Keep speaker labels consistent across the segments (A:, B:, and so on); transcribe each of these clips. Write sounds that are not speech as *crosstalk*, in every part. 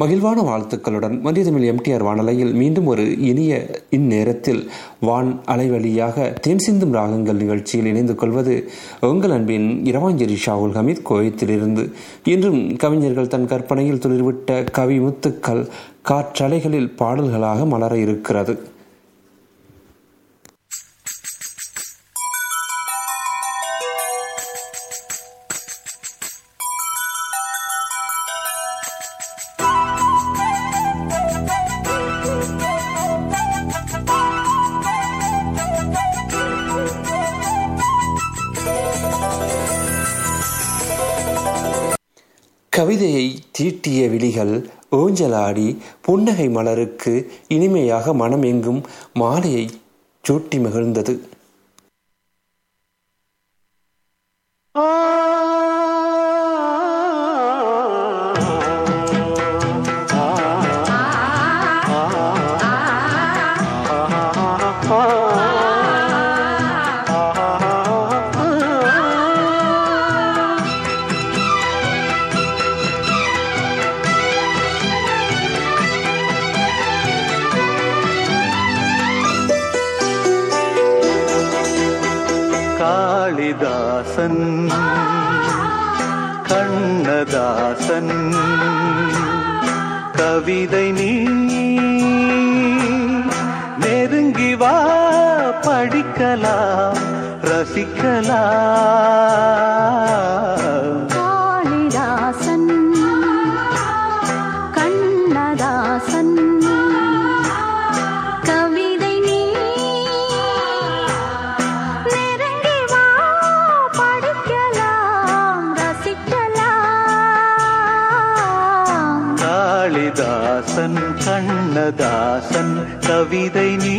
A: மகிழ்வான வாழ்த்துக்களுடன் மதியதமிழ் எம்டிஆர் வானலையில் மீண்டும் ஒரு இனிய இந்நேரத்தில் வான் அலைவழியாக தென் சிந்தும் ராகங்கள் நிகழ்ச்சியில் இணைந்து கொள்வது உங்கள் அன்பின் இரவாஞ்சேரி ஷாவுல் ஹமீத் கோயத்திலிருந்து. இன்றும் கவிஞர்கள் தன் கற்பனையில் துளிர்விட்ட கவி முத்துக்கள் காற்றலைகளில் பாடல்களாக மலர இருக்கிறது. ஈட்டிய விழிகள் ஊஞ்சலாடி புன்னகை மலருக்கு இனிமையாக மனம் எங்கும் மாலையை சூட்டி மகிழ்ந்தது.
B: கவிதை நீ நெருங்கி வா படிக்கலாம் ரசிக்கலாம்.
C: கண்ணதாசன் கவிதை நீ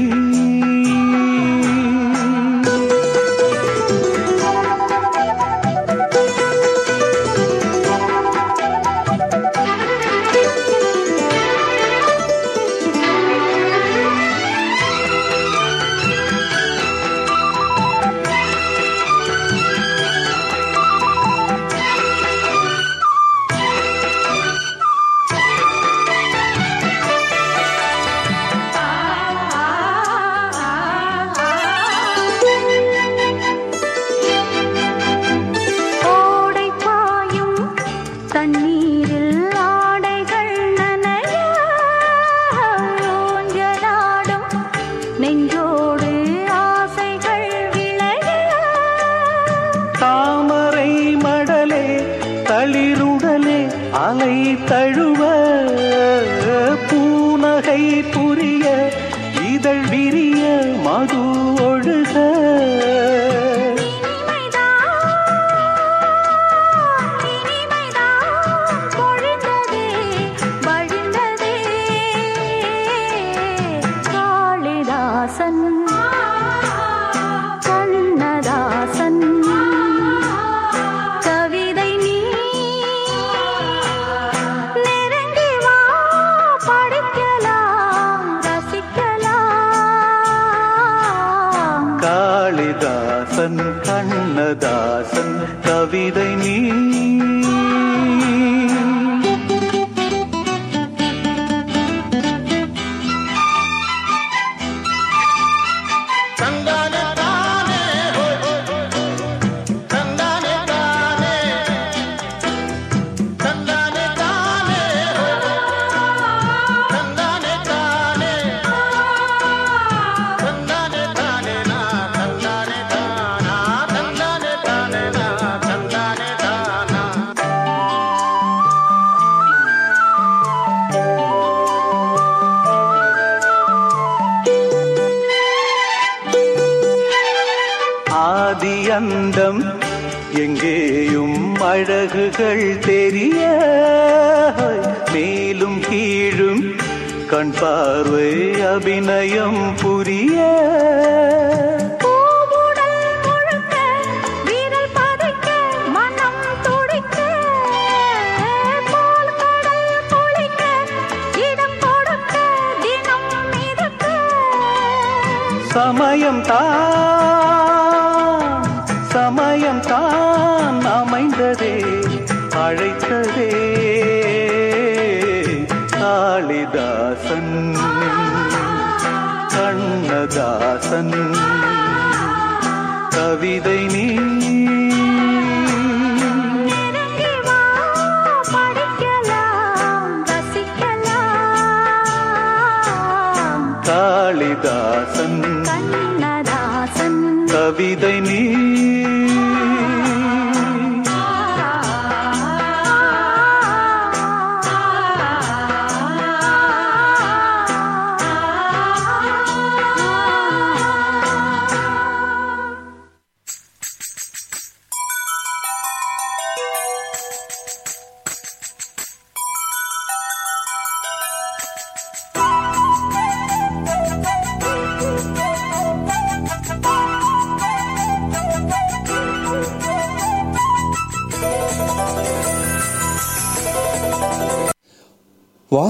B: காளிதாசன் கண்ணதாசன் கவிதை நீ.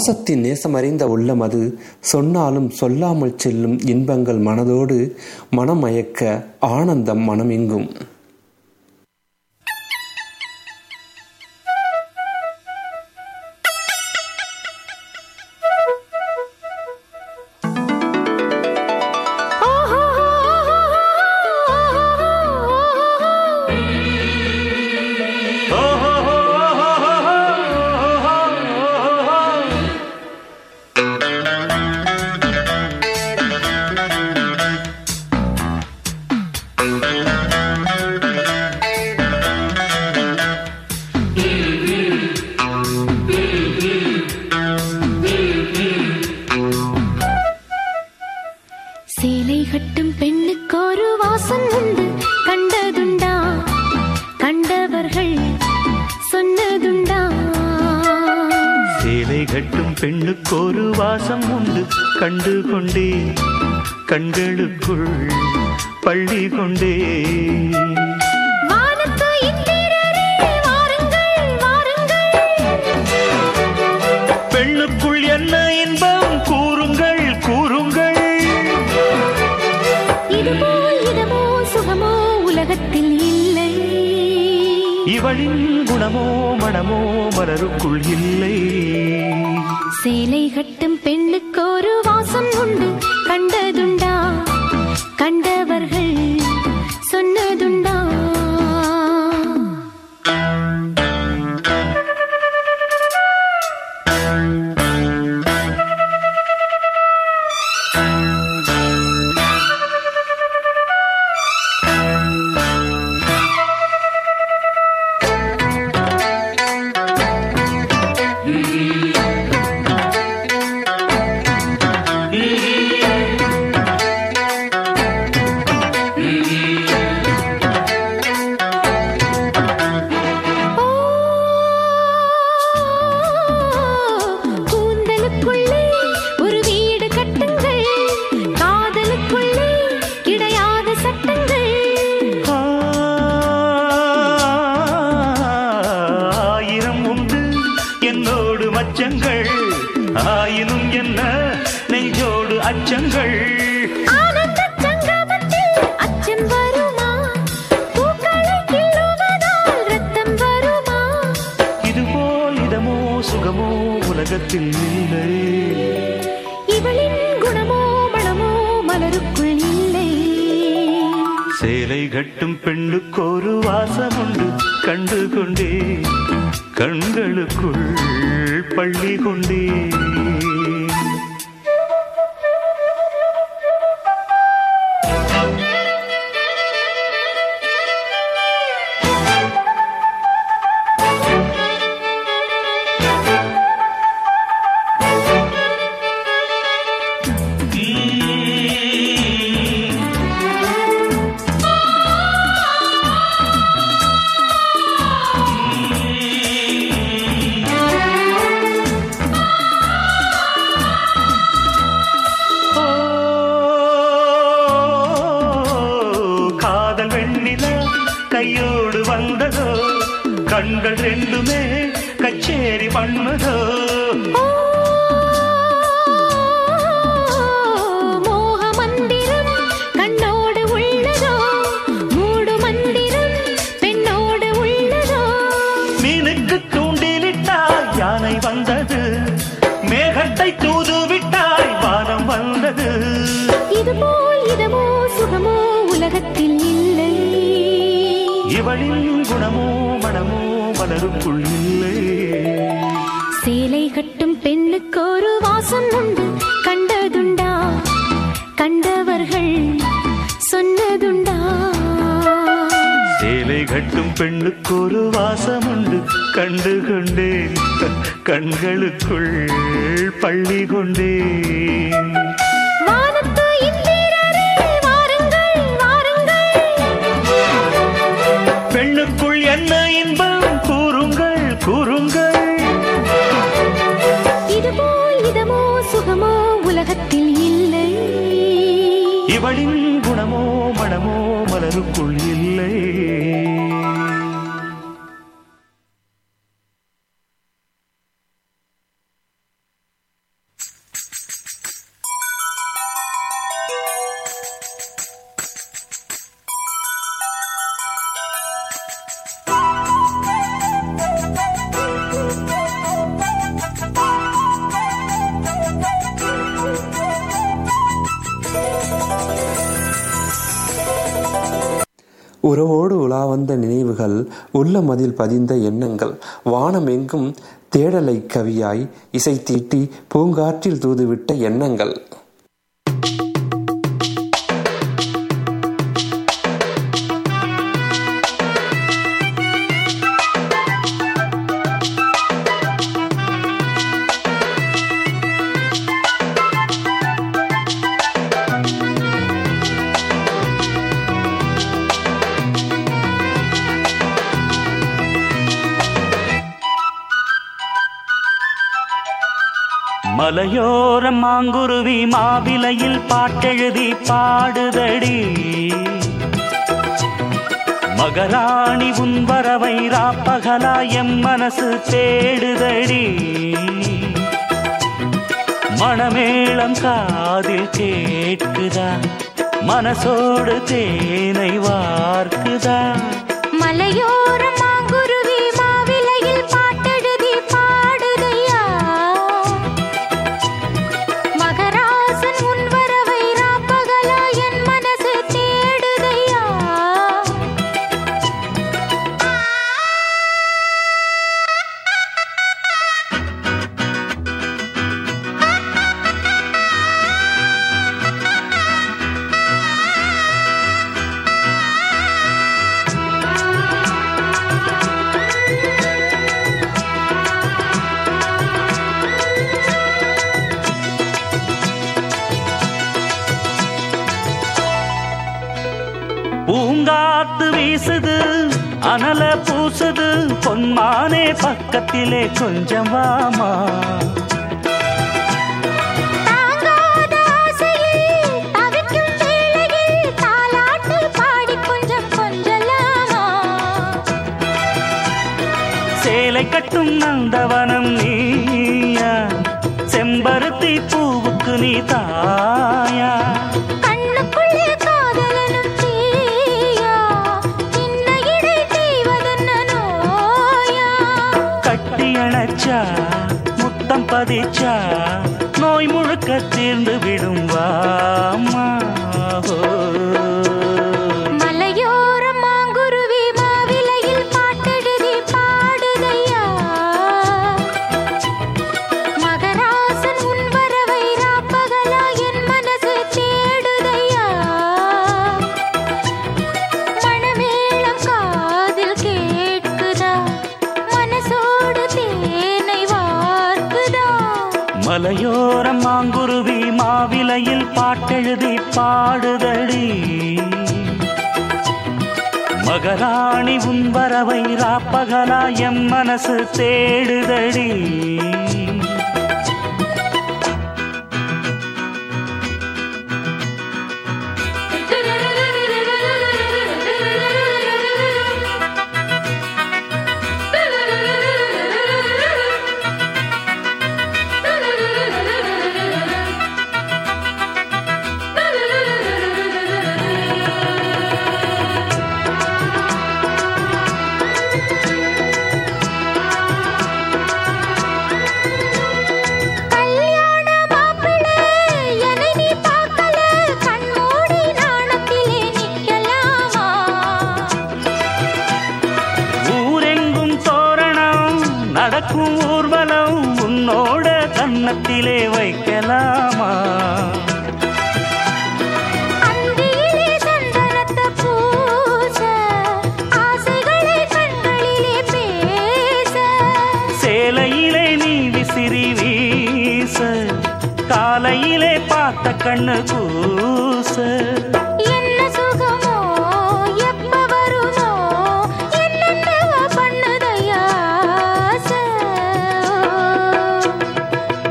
D: பாசத்தின் நேசமறிந்த உள்ளம் அது. சொன்னாலும் சொல்லாமல் செல்லும் இன்பங்கள் மனதோடு மனமயக்க ஆனந்தம் மனமெங்கும்.
E: யாரருக்குள் இல்லை. சேலை கட்டும் பெண்ணுக்கு ஒரு வாசம் உண்டு. கண்டதுண்டா? கண்டவர்கள் சொன்னதுண்டா?
F: கண்களுக்குள் பள்ளி
E: கொண்டேன்
A: உறவோடு உலா வந்த நினைவுகள் உள்ள மதில் பதிந்த எண்ணங்கள். வானமெங்கும் தேடலை கவியாய் இசை தீட்டி பூங்காற்றில் தூதுவிட்ட எண்ணங்கள்.
E: மாங்குருவி மாவிலையில் பாட்டெழுதி பாடுதடி. மகராணி உன் வரவை ராப்பகலா எம் மனசு தேடுதடி. மணமேளம் காதில் கேட்குதா? மனசோடு தேனை வார்க்குதா?
C: மலையோர
E: மாங்குரு பக்கத்திலே கொஞ்சம் வாமா மகராணி உன் வரவை ராப்பகலா எம் மனசு தேடுதடி. கண்ணு கூச.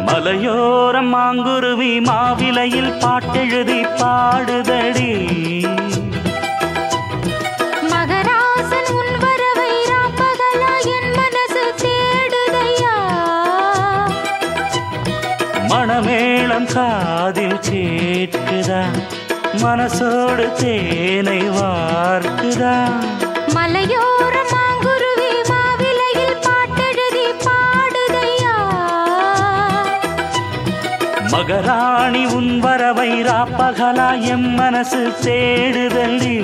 E: மலையோரம் மாங்குருவி மாவிலையில் பாட்டெழுதி பாடுதடி கேட்குதா? மனசோடு தேனை வார்க்குதா?
C: மலையோர மாங்குருவி மாவிலையில் பாட்டெழுதி பாடுதையா?
E: மகராணி உன் வரவை ராப்பகலா எம் மனசு தேடுதடி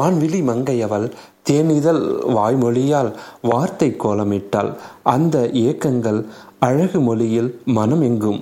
A: வான்விழி மங்கையவள் தேனிதழ் வாய்மொழியால் வார்த்தை கோலமிட்டாள். அந்த ஏக்கங்கள் அழகு மொழியில் மனம் எங்கும்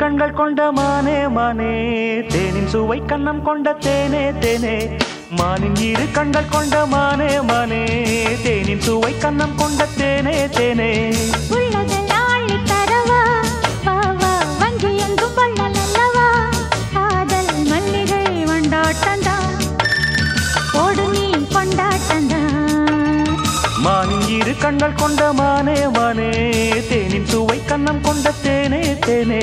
E: கண்கள் கொண்ட மானே மானே. தேனின் சுவை கண்ணம் கொண்ட தேனே தேனே. மானின் இரு கண்கள் கொண்ட மானே மானே. தேனின் சுவை கண்ணம் கொண்ட தேனே தேனே. மானின் இரு கண்கள் கொண்ட மானே மானே. தேனின் சுவை கண்ணம் கொண்ட தேனே தேனே.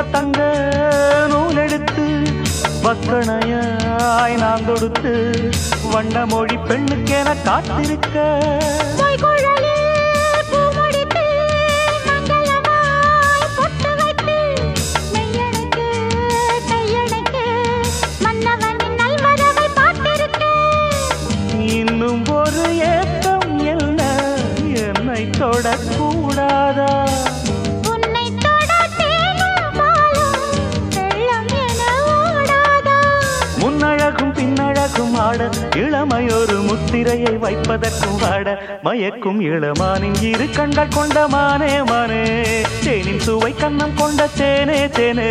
E: தொக்க தங்க நூலெடுத்து வக்கணையாய் நான் தொடுத்து வண்ண மொழி பெண்ணுக்கென காத்திருக்க இளமையொரு முத்திரையை வைப்பதற்கும் வாட மயக்கும் இளமானின் இரு கண்கள் கொண்ட மானே மானே. தேனின் சுவை கண்ணம் கொண்ட தேனே தேனே.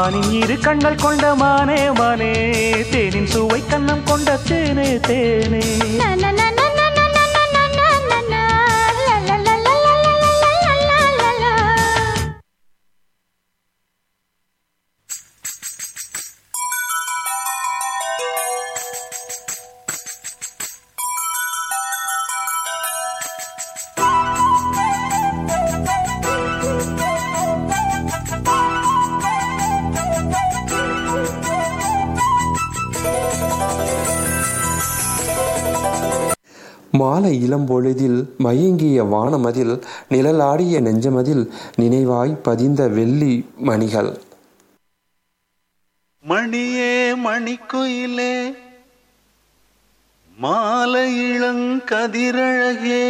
E: மானின் இரு கண்கள் கொண்ட மானே மானே தேனின் சுவை கண்ணம் கொண்ட தேனே தேனே.
A: மாலை இளம்பொழுதில் மயங்கிய வானமதில் நிழலாடிய நெஞ்சமதில் நினைவாய் பதிந்த வெள்ளி மணிகள்.
B: மணியே மணிக்குயிலே மாலை இளங்கதிரழகே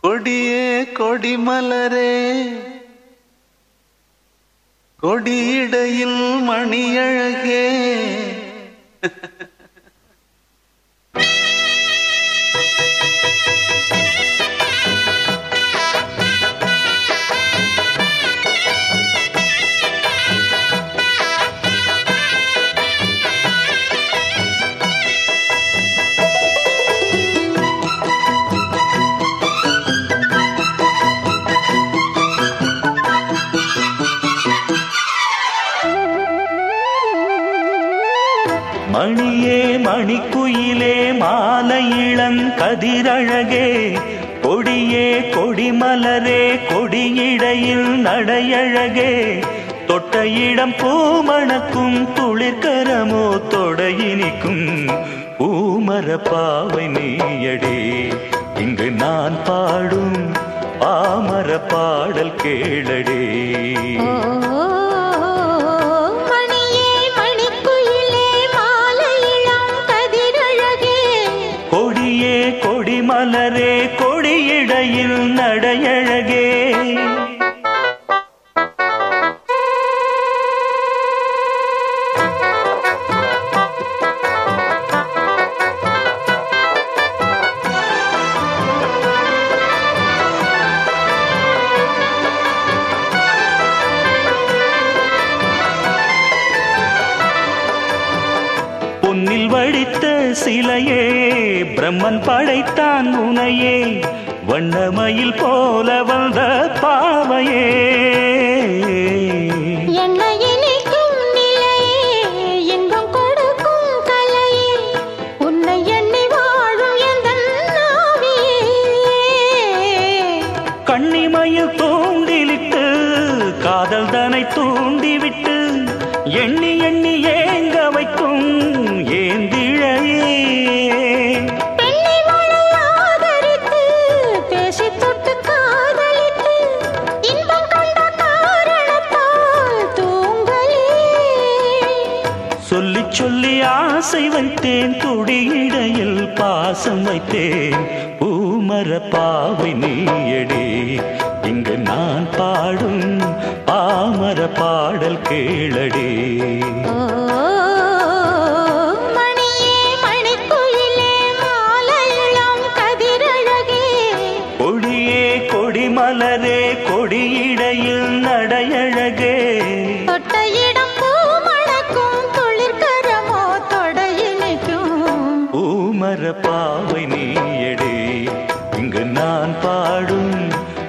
B: கொடியே கொடிமலரே கொடியிடையில் மணியழகே. *laughs*
E: மாலை இளங்கதிரழகே கொடியே கொடிமலரே கொடியிடையில் நடையழகே. தொட்ட இடம் பூமணக்கும் துளிர்கரமோ தொடையினிக்கும் பூமர பாவை நீயடே. இங்கு நான் பாடும் பாமர பாடல் கேளடே. பிரம்மன் படைத்தான் உனையே. வண்ணமயில் போல வந்த பாவையே. பாசம் வைத்தேன். பூமர பாவை நீயடி. இங்கு நான் பாடும் பாமர பாடல் கேளடே. பாமரப்பாவை நீ எடு இங்கு நான் பாடும்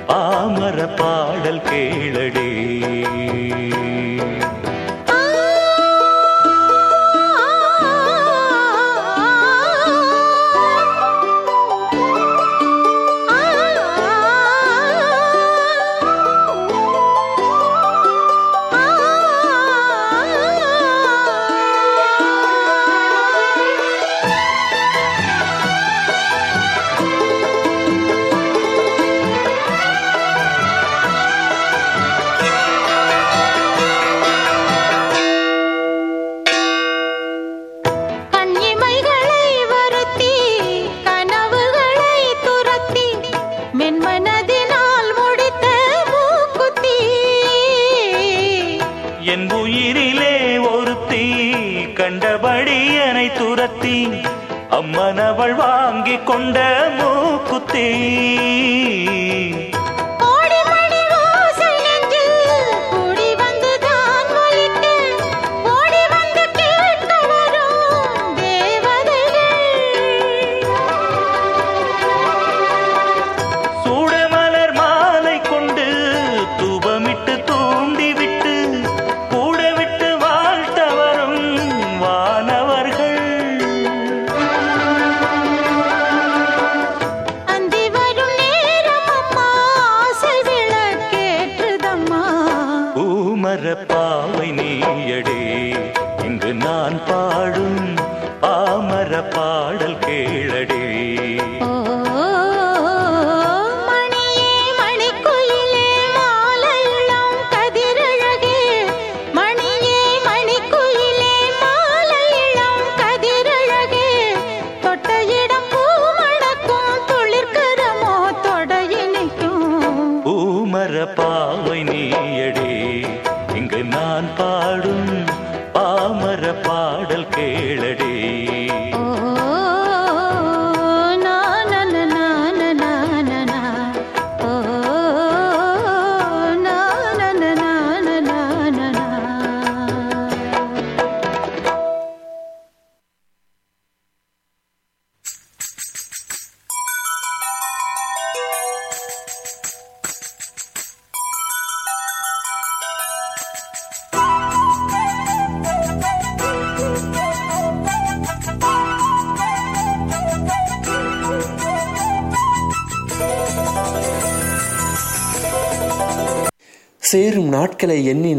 E: பாமர பாடல் கேளடே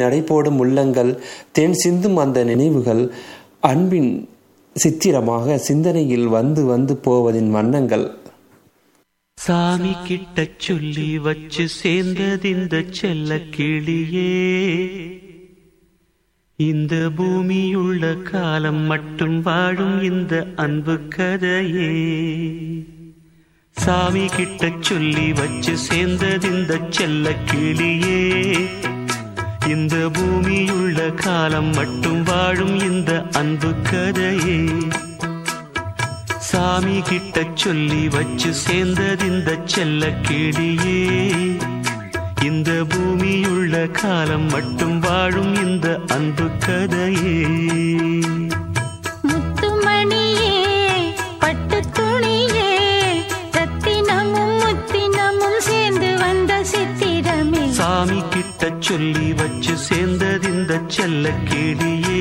A: நடைபோடும் உள்ளங்கள் தென் சிந்தும் அந்த நினைவுகள் அன்பின் சித்திரமாக சிந்தனையில் வந்து வந்து போவதின் வண்ணங்கள்.
E: சாமி கிட்ட சொல்லி வச்சு சேர்ந்ததிந்த செல்ல கிளியே. இந்த பூமியுள்ள காலம் மட்டும் வாழும் இந்த அன்பு கதையே. சாமி கிட்ட சொல்லி வச்சு சேர்ந்ததிந்த செல்ல கிளியே. இந்த பூமியுள்ள காலம் மட்டும் வாழும் இந்த அன்பு கதையே. சாமி கிட்ட சொல்லி வச்சு சேர்ந்தது இந்த செல்ல கிடியே. இந்த பூமியுள்ள காலம் மட்டும் வாழும் இந்த அன்பு கதையே. சாமி கிட்ட சொல்லி வச்சு சேர்ந்ததிந்த செல்ல
C: கேடியே.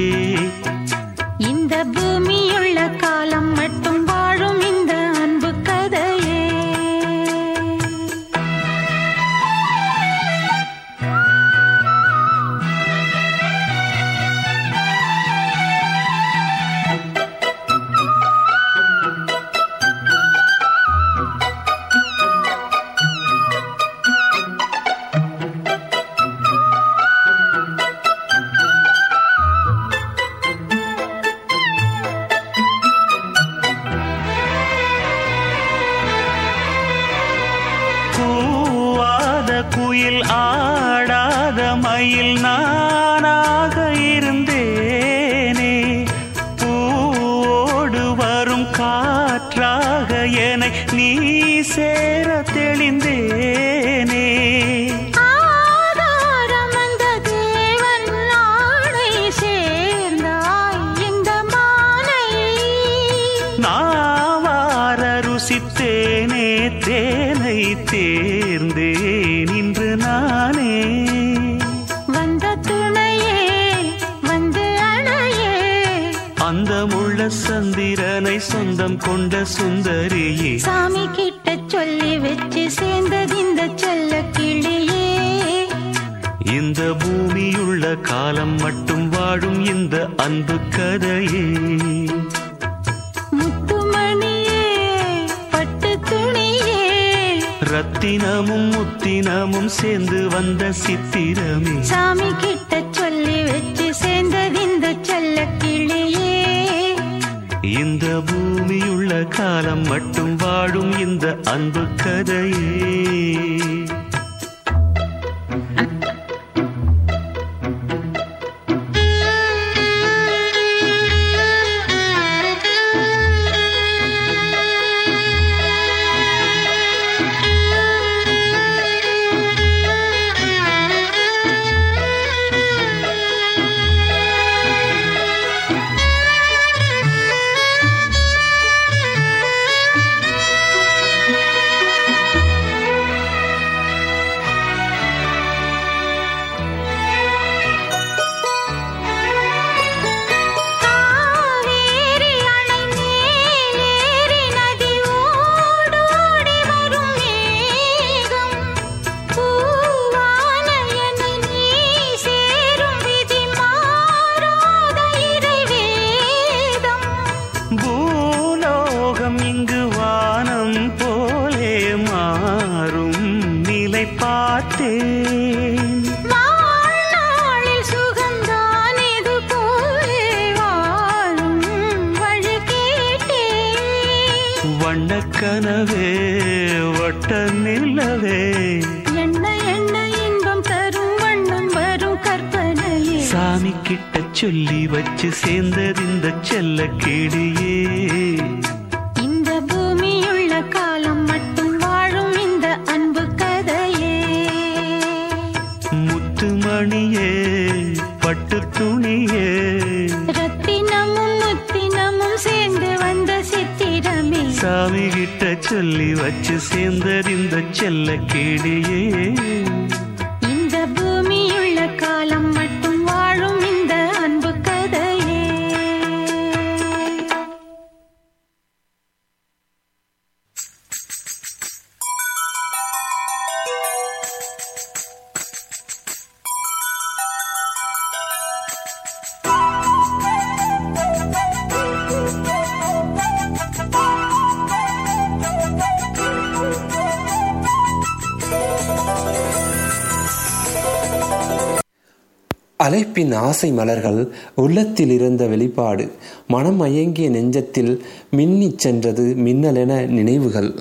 D: தலைப்பின் ஆசை மலர்கள் உள்ளத்தில் இருந்த வெளிப்பாடு. மனம் மயங்கிய நெஞ்சத்தில் மின்னிச் சென்றது மின்னலென நினைவுகள்.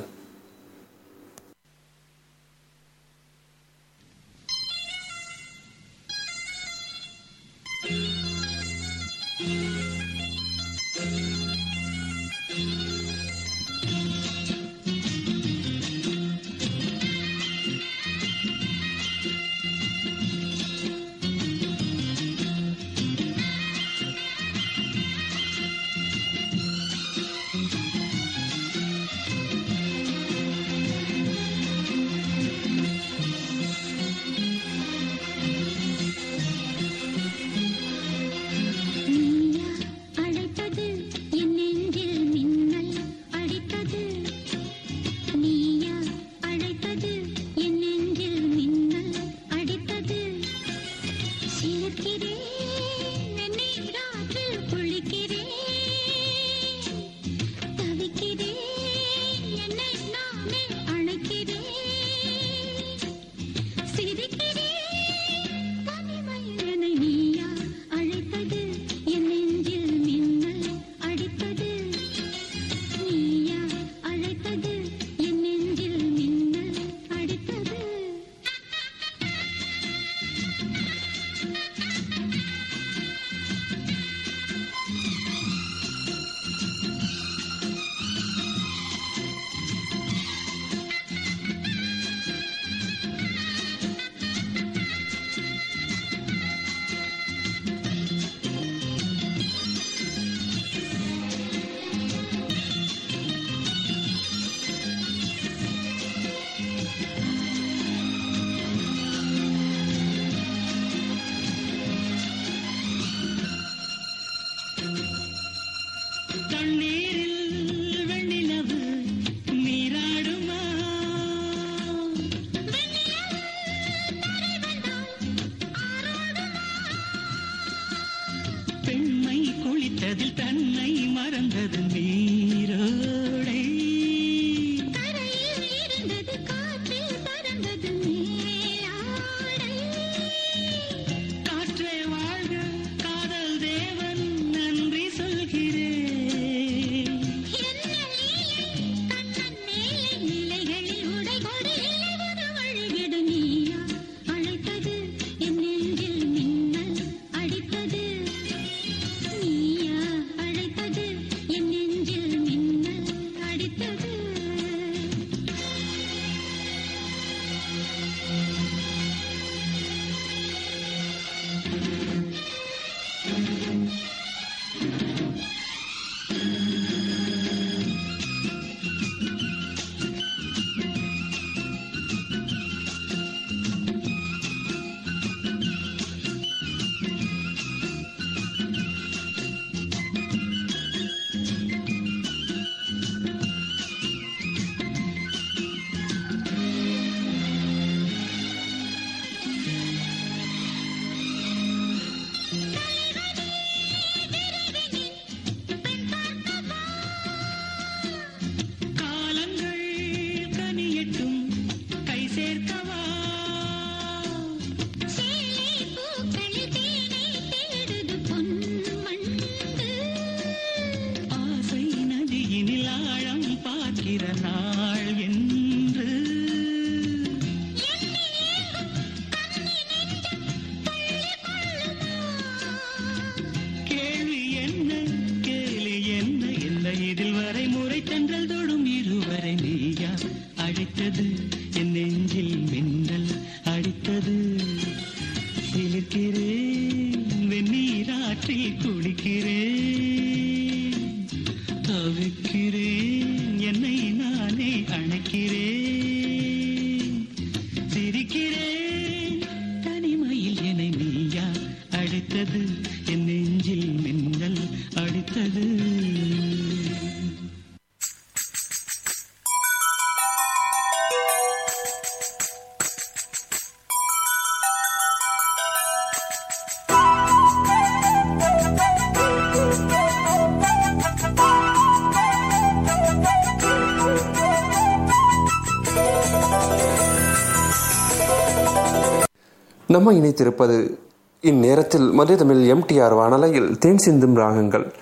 A: வளமாக இணைத்திருப்பது. இந்நேரத்தில் மதுரை தமிழ் எம்டிஆர் வானலையில் தேன் சிந்தும் ராகங்கள்.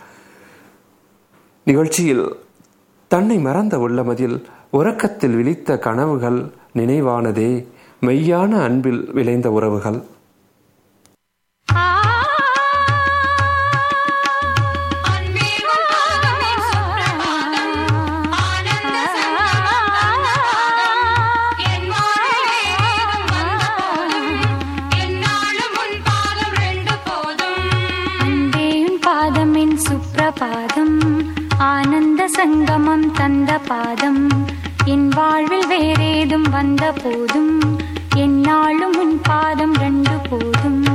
A: நிகழ்ச்சியில் தன்னை மறந்த உள்ளமதில் உறக்கத்தில் விழித்த கனவுகள் நினைவானதே. மெய்யான அன்பில் விளைந்த உறவுகள்.
C: பாதம்.
G: என் வாழ்வில் வேறேதும் வந்த போதும் என் நாளும் உன் பாதம் ரெண்டு போதும்.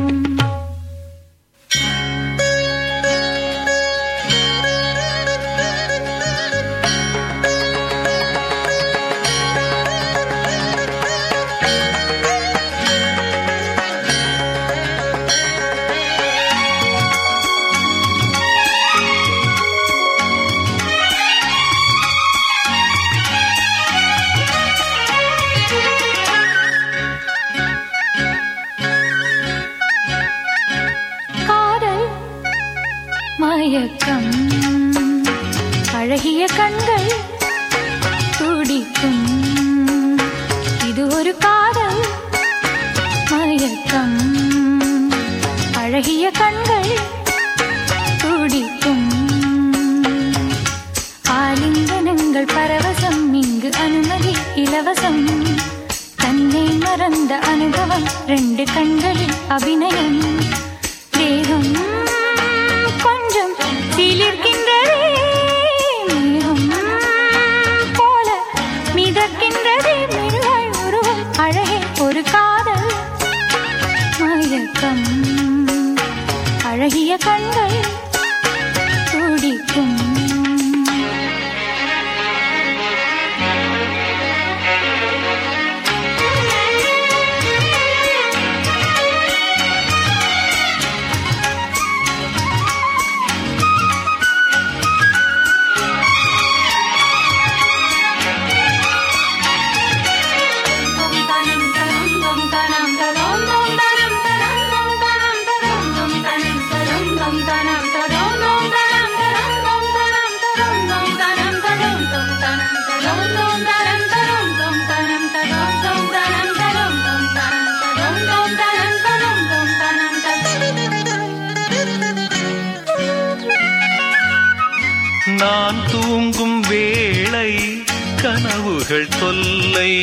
B: நான் தூங்கும் வேளை கனவுகள் தொல்லை.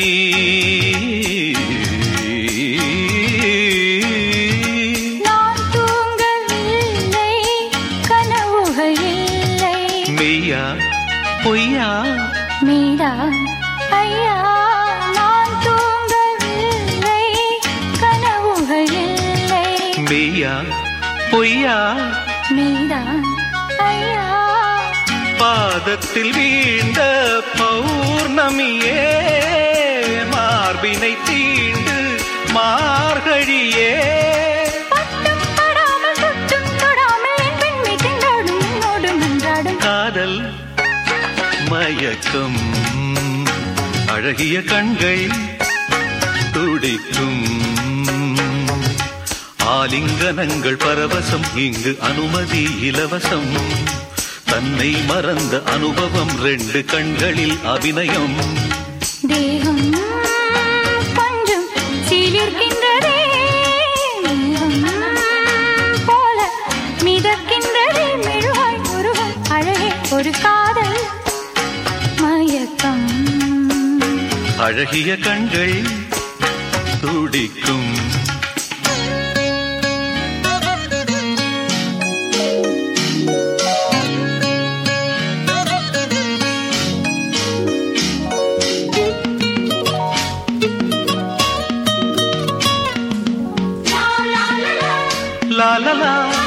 B: அழகிய கண்கள் துடிக்கும். ஆலிங்கனங்கள் பரவசம் இங்கு அனுமதி இலவசம். தன்னை மறந்த அனுபவம் ரெண்டு கண்களில் அபிநயம். அழகிய கண்கள் துடிக்கும்
G: la la la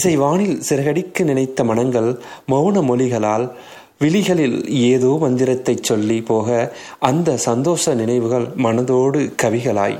E: இசைவானில் சிறகடிக்க நினைத்த மனங்கள் மௌன மொழிகளால் விழிகளில் ஏதோ மந்திரத்தை சொல்லி போக அந்த சந்தோஷ நினைவுகள் மனதோடு கவிகளாய்.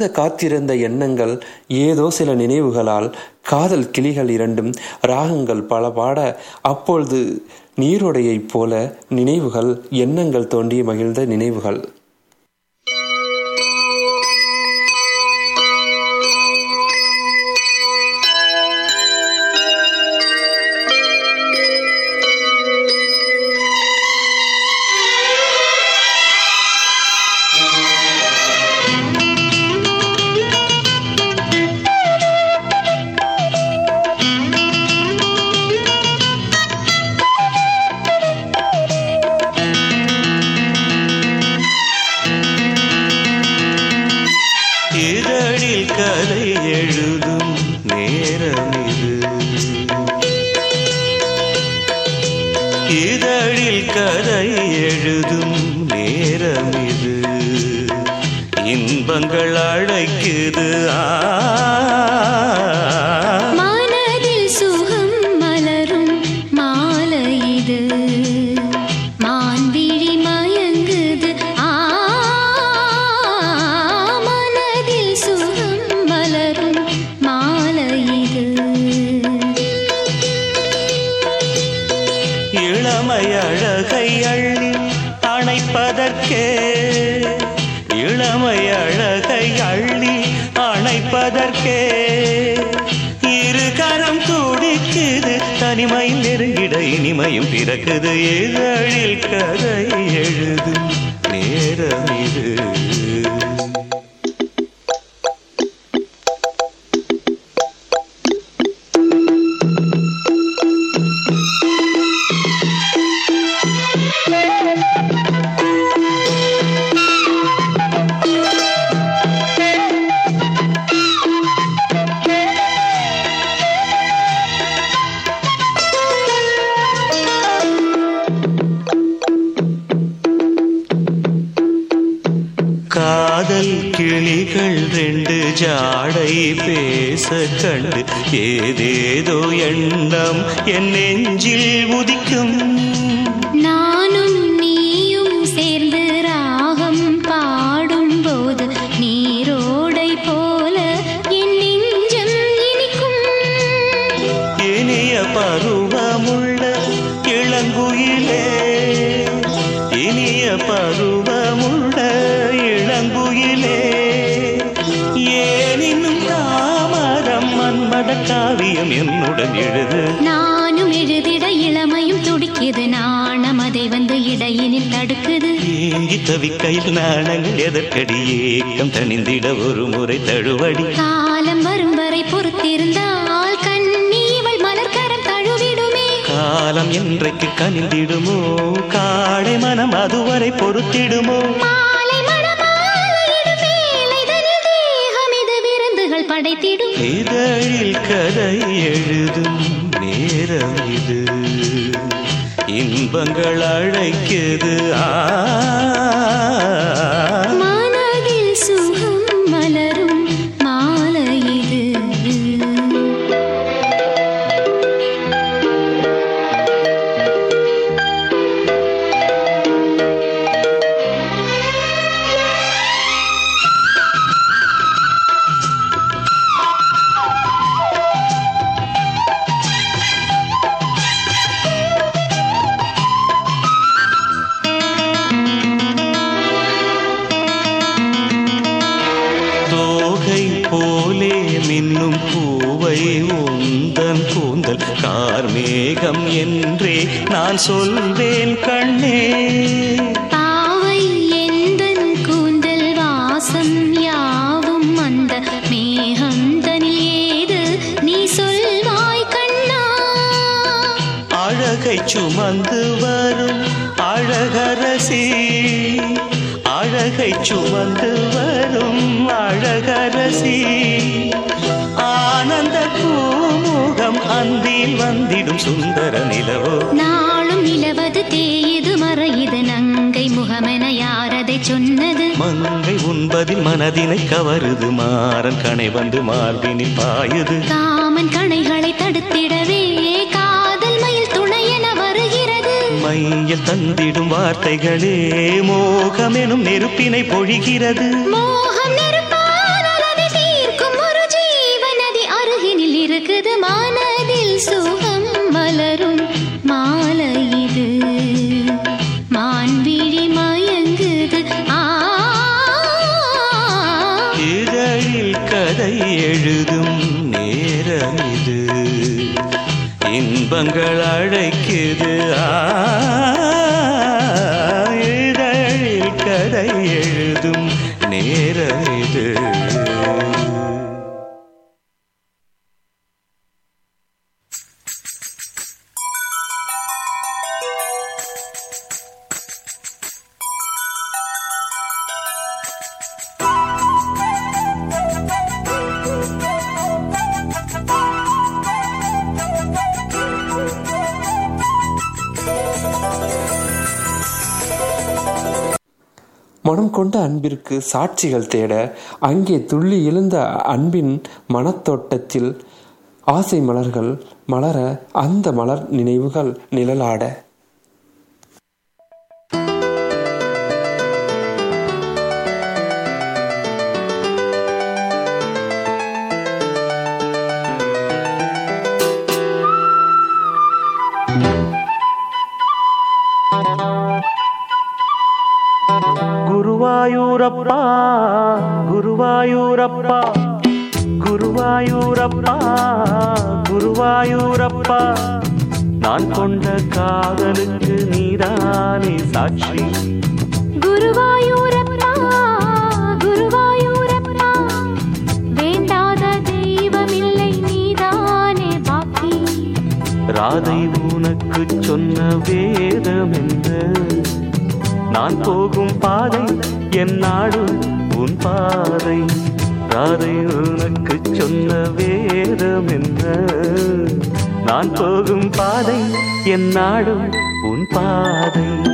E: எழுத காத்திருந்த எண்ணங்கள் ஏதோ சில நினைவுகளால் காதல் கிளிகள் இரண்டும் ராகங்கள் பல பாட அப்பொழுது நீரோடையைப் போல நினைவுகள் எண்ணங்கள் தோன்றி மகிழ்ந்த நினைவுகள். கிளிகள் ரெண்டு ஜாடை பேச கண்டு ஏதேதோ எண்ணம் என் நெஞ்சில் உதிக்கும். தவிக்கையில் நாணங்கள் எதற்கடி ஏக்கம் தணிந்திட ஒரு முறை தழுவடி.
D: காலம் வரும் வரை பொறுத்திருந்தால் கண்ணி இவள் மலர்கரம் தழுவிடுமே.
E: காலம் என்றைக்கு கனிந்திடுமோ காடை மனம் அதுவரை பொறுத்திடுமோ.
D: படைத்திடும்.
E: இதழில் கதை எழுதும் நேரம் இது. இன்பங்கள் அழைக்குது. ஆ. மின்னும் பூவை உந்தன் கூந்தல் கார்மேகம் என்றே நான் சொல்வேன் கண்ணே.
D: பாவை எந்தன் கூந்தல் வாசம் யாவும் அந்த மேகம் தனில் ஏது நீ சொல்வாய் கண்ணா.
E: அழகை சுமந்து வரும் அழகரசி அழகை சுமந்து வரும் அழகரசி. அந்தில் வந்திடும் சுந்தர நிலவோ?
D: நாளும் நிலவது தேயுது மறையுது நங்கை முகமென யாரதை சொன்னது?
E: மங்கை உண்பதில் மனதினை கவருது மாறன் கணை வந்து மார்பினில் பாயுது.
D: காமன் கணைகளை தடுத்திடவே காதல் மயில் துணையென வருகிறது.
E: மையில் தந்திடும் வார்த்தைகளே மோகமெனும் நெருப்பினை பொழிகிறது. இன்பங்கள் அழைக்குது. ஆ,
A: சாட்சிகள் தேட அங்கே துள்ளி எழுந்த அன்பின் மனத்தோட்டத்தில் ஆசை மலர்கள் மலர அந்த மலர் நினைவுகள் நிழலாட.
H: பாதை என் நாடும் உன் பாதை.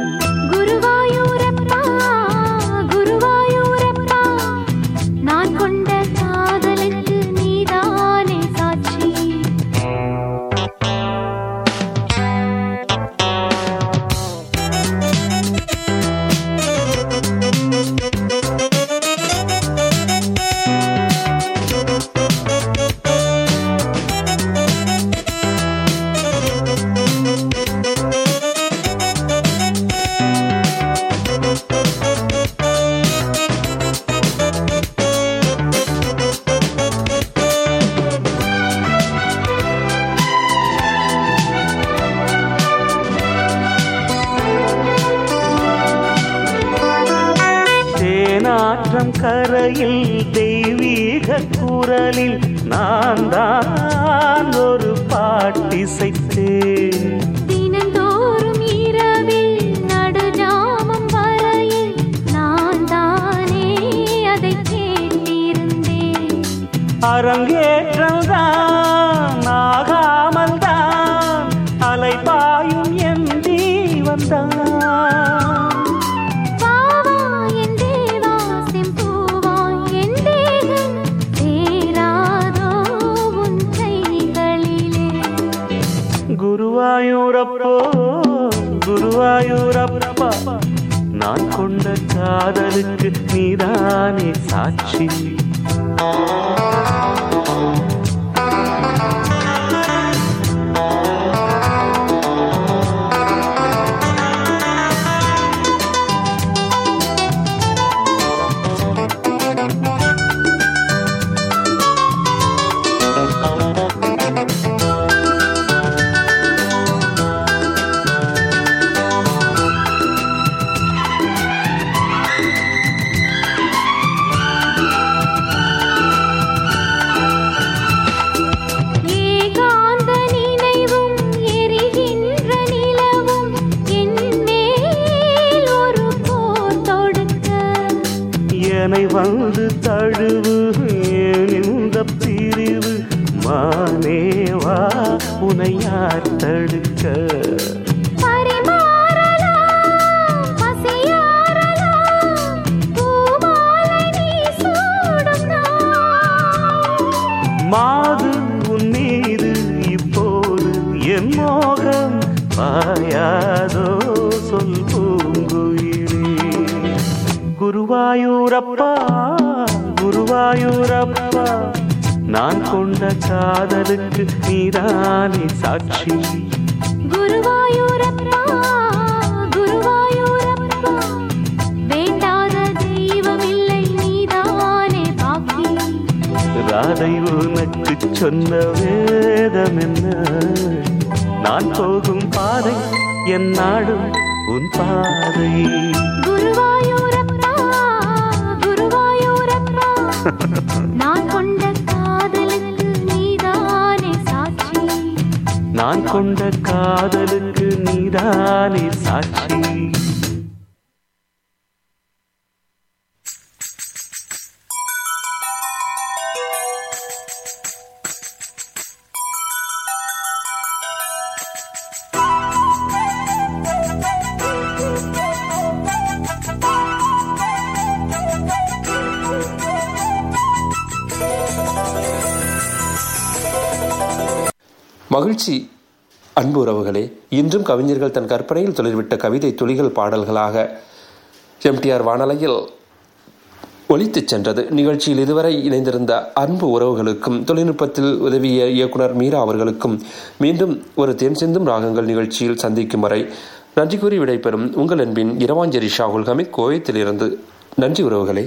E: கரையில் தெய்வீக குரலில் நான் தான் ஒரு பாட்டிசைத்தேன்.
D: தினந்தோறும் இரவில் நடுஜாமம் வரையில் நான் தானே அதை கேட்டிருந்தேன்.
E: அரங்கேற்றம்தான் ஆகாமல் தான் அலைபாயும் என் தீவந்தான்.
D: வாவா
E: குருவாயூரப்போ குருவாயூரப்பா நான் கொண்ட காதலுக்கு நீதானே சாட்சி. குருவாயூரப்பா குருவாயூரப்பா நான் கொண்ட காதலுக்கு நீதானே சாட்சி.
D: குருவாயூரப்பா குருவாயூரப்பா வேண்டாத தெய்வமில்லை நீதானே பாக்கி
E: ராதை உனக்கு சொன்ன வேதம் என்ன நான் போகும் பாதை என் நாடும் உன் பாதை.
D: நான் கொண்ட காதலுக்கு நீதானே சாட்சி?
E: நான் கொண்ட காதலுக்கு நீதானே சாட்சி?
A: மகிழ்ச்சி. அன்பு உறவுகளே இன்றும் கவிஞர்கள் தன் கற்பனையில் தொழில்விட்ட கவிதை துளிகள் பாடல்களாக எம்டிஆர் வானலையில் ஒலித்துச் சென்றது. நிகழ்ச்சியில் இதுவரை இணைந்திருந்த அன்பு உறவுகளுக்கும் தொழில்நுட்பத்தில் உதவிய இயக்குனர் மீரா அவர்களுக்கும் மீண்டும் ஒரு தென் சிந்தும் ராகங்கள் நிகழ்ச்சியில் சந்திக்கும் வரை நன்றி கூறி விடைபெறும் உங்கள் அன்பின் இரவாஞ்சேரி ஷாகுல் ஹமீத் கோயத்திலிருந்து நன்றி உறவுகளே.